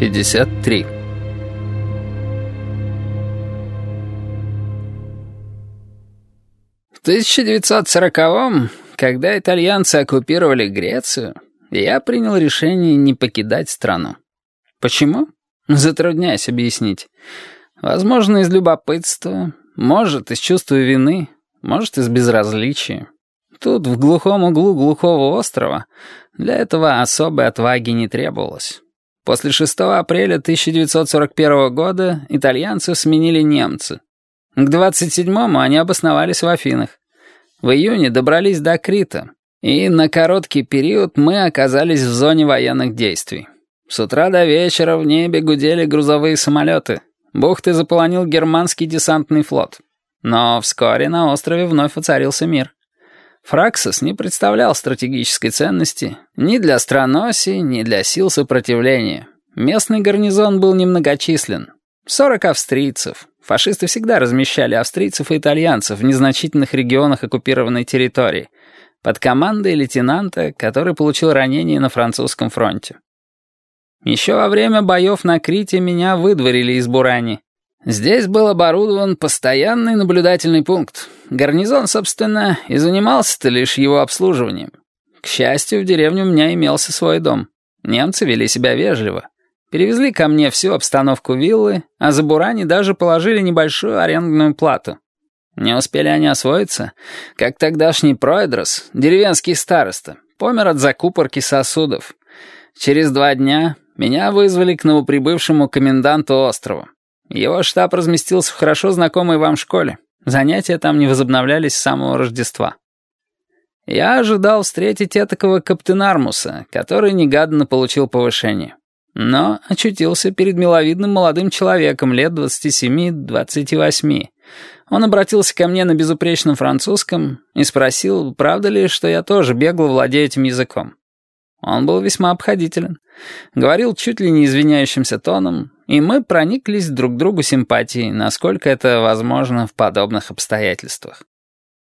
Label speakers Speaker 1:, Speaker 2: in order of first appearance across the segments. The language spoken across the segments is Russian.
Speaker 1: 53 В 1940-м, когда итальянцы оккупировали Грецию, я принял решение не покидать страну. Почему? Затрудняюсь объяснить. Возможно, из любопытства, может, из чувства вины, может, из безразличия. Тут, в глухом углу глухого острова, для этого особой отваги не требовалось. После 6 апреля 1941 года итальянцев сменили немцы. К 27-му они обосновались в Афинах. В июне добрались до Крита, и на короткий период мы оказались в зоне военных действий. С утра до вечера в небе гудели грузовые самолеты. Бухты заполонил германский десантный флот. Но вскоре на острове вновь воцарился мир. Фраксос не представлял стратегической ценности ни для страносий, ни для сил сопротивления. Местный гарнизон был немногочислен. Сорок австрийцев. Фашисты всегда размещали австрийцев и итальянцев в незначительных регионах оккупированной территории под командой лейтенанта, который получил ранение на французском фронте. Еще во время боев на Крите меня выдворили из Бурани. Здесь был оборудован постоянный наблюдательный пункт. Гарнизон, собственно, и занимался-то лишь его обслуживанием. К счастью, в деревне у меня имелся свой дом. Немцы вели себя вежливо. Перевезли ко мне всю обстановку виллы, а за Бурани даже положили небольшую арендную плату. Не успели они освоиться, как тогдашний Проэдрос, деревенский староста, помер от закупорки сосудов. Через два дня меня вызвали к новоприбывшему коменданту острова. Его штаб разместился в хорошо знакомой вам школе. Занятия там не возобновлялись с самого Рождества. Я ожидал встретить этакого каптенармуса, который негаданно получил повышение. Но очутился перед миловидным молодым человеком лет 27-28. Он обратился ко мне на безупречном французском и спросил, правда ли, что я тоже бегло владею этим языком. Он был весьма обходителен, говорил чуть ли не извиняющимся тоном, и мы прониклись друг другу симпатией, насколько это возможно в подобных обстоятельствах.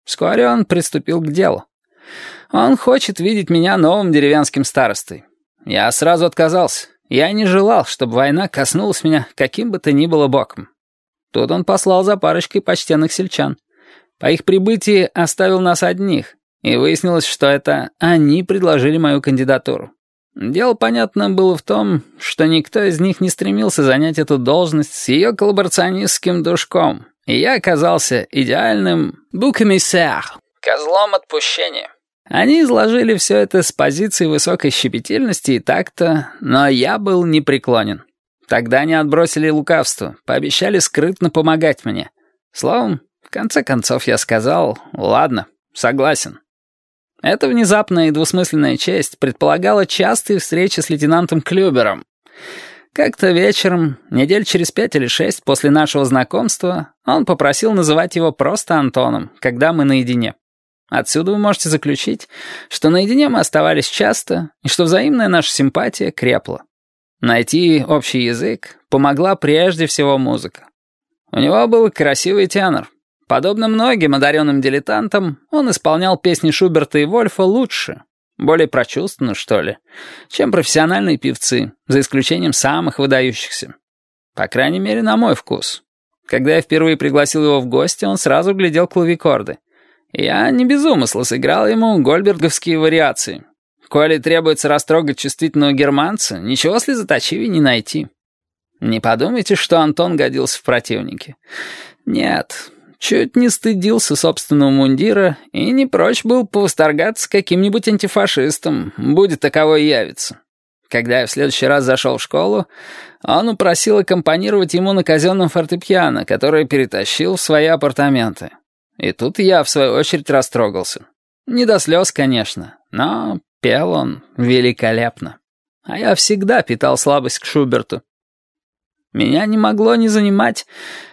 Speaker 1: Вскоре он приступил к делу. Он хочет видеть меня новым деревенским старостой. Я сразу отказался. Я не желал, чтобы война коснулась меня каким бы то ни было боком. Тут он послал за парочкой почтенных сельчан. По их прибытии оставил нас одних, и выяснилось, что это они предложили мою кандидатуру. Дело, понятно, было в том, что никто из них не стремился занять эту должность с ее коллаборационистским душком, и я оказался идеальным букамиссер, козлом отпущения. Они изложили все это с позиции высокой щепетильности и так-то, но я был непреклонен. Тогда они отбросили лукавство, пообещали скрытно помогать мне. Словом, в конце концов я сказал «Ладно, согласен». Эта внезапная и двусмысленная честь предполагала частые встречи с лейтенантом Клюбером. Как-то вечером, недель через пять или шесть после нашего знакомства, он попросил называть его просто Антоном, когда мы наедине. Отсюда вы можете заключить, что наедине мы оставались часто, и что взаимная наша симпатия крепла. Найти общий язык помогла прежде всего музыка. У него был красивый тенор, Подобно многим одаренным дилетантам, он исполнял песни Шуберта и Вольфа лучше, более прочувственно, что ли, чем профессиональные певцы, за исключением самых выдающихся. По крайней мере, на мой вкус. Когда я впервые пригласил его в гости, он сразу глядел клавикорды. Я не без умысла сыграл ему гольберговские вариации. Коли требуется растрогать чувствительного германца, ничего слезоточивее не найти. Не подумайте, что Антон годился в противнике. Нет, чуть не стыдился собственного мундира и не прочь был повосторгаться каким-нибудь антифашистом, будет таковой явиться. Когда я в следующий раз зашел в школу, он упросил аккомпанировать ему на казенном фортепиано, которое перетащил в свои апартаменты. И тут я, в свою очередь, растрогался. Не до слез, конечно, но пел он великолепно. А я всегда питал слабость к Шуберту. Меня не могло не занимать,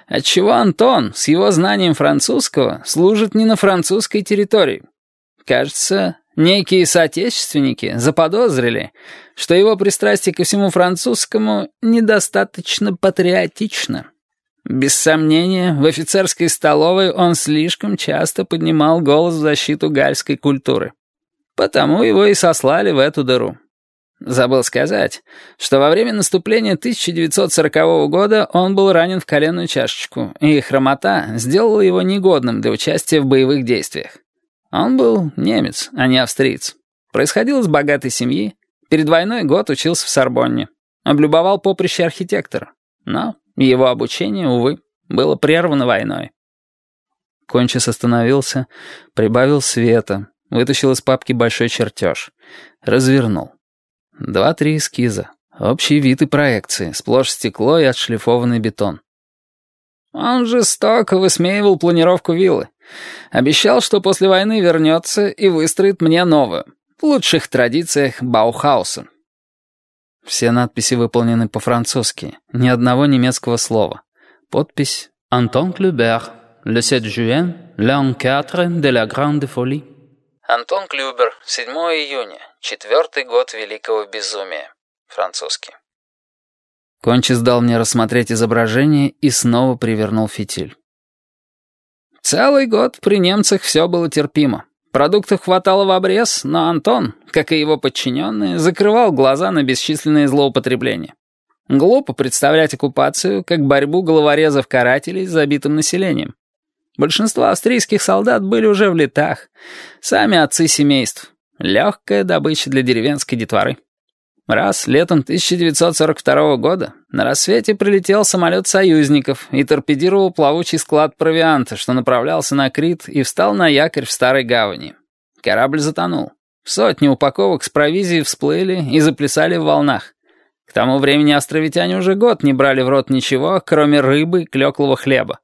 Speaker 1: отчего Антон с его знанием французского служит не на французской территории. Кажется, некие соотечественники заподозрили, что его пристрастие ко всему французскому недостаточно патриотично. Без сомнения, в офицерской столовой он слишком часто поднимал голос в защиту гальской культуры. Потому его и сослали в эту дыру. Забыл сказать, что во время наступления 1940 года он был ранен в коленную чашечку, и хромота сделала его негодным для участия в боевых действиях. Он был немец, а не австриец. Происходил из богатой семьи, перед войной год учился в Сорбонне, облюбовал поприще архитектора, но его обучение, увы, было прервано войной. Кончис остановился, прибавил света, вытащил из папки большой чертеж, развернул. Два-три эскиза. Общий вид и проекции, сплошь стекло и отшлифованный бетон. Он жестоко высмеивал планировку виллы. Обещал, что после войны вернется и выстроит мне новую, в лучших традициях Баухауса. Все надписи выполнены по-французски, ни одного немецкого слова. Подпись «Антон Клюбер, le 7 juin, l'an 4 de la grande folie». Антон Клюбер, 7 июня, четвертый год Великого Безумия. Французский. Кончис дал мне рассмотреть изображение и снова привернул фитиль. Целый год при немцах все было терпимо. Продуктов хватало в обрез, но Антон, как и его подчиненные, закрывал глаза на бесчисленные злоупотребления. Глупо представлять оккупацию как борьбу головорезов-карателей с забитым населением. Большинство австрийских солдат были уже в летах. Сами отцы семейств. Легкая добыча для деревенской детворы. Раз летом 1942 года на рассвете прилетел самолет союзников и торпедировал плавучий склад провианта, что направлялся на Крит и встал на якорь в Старой Гавани. Корабль затонул. Сотни упаковок с провизией всплыли и заплясали в волнах. К тому времени островитяне уже год не брали в рот ничего, кроме рыбы и клеклого хлеба.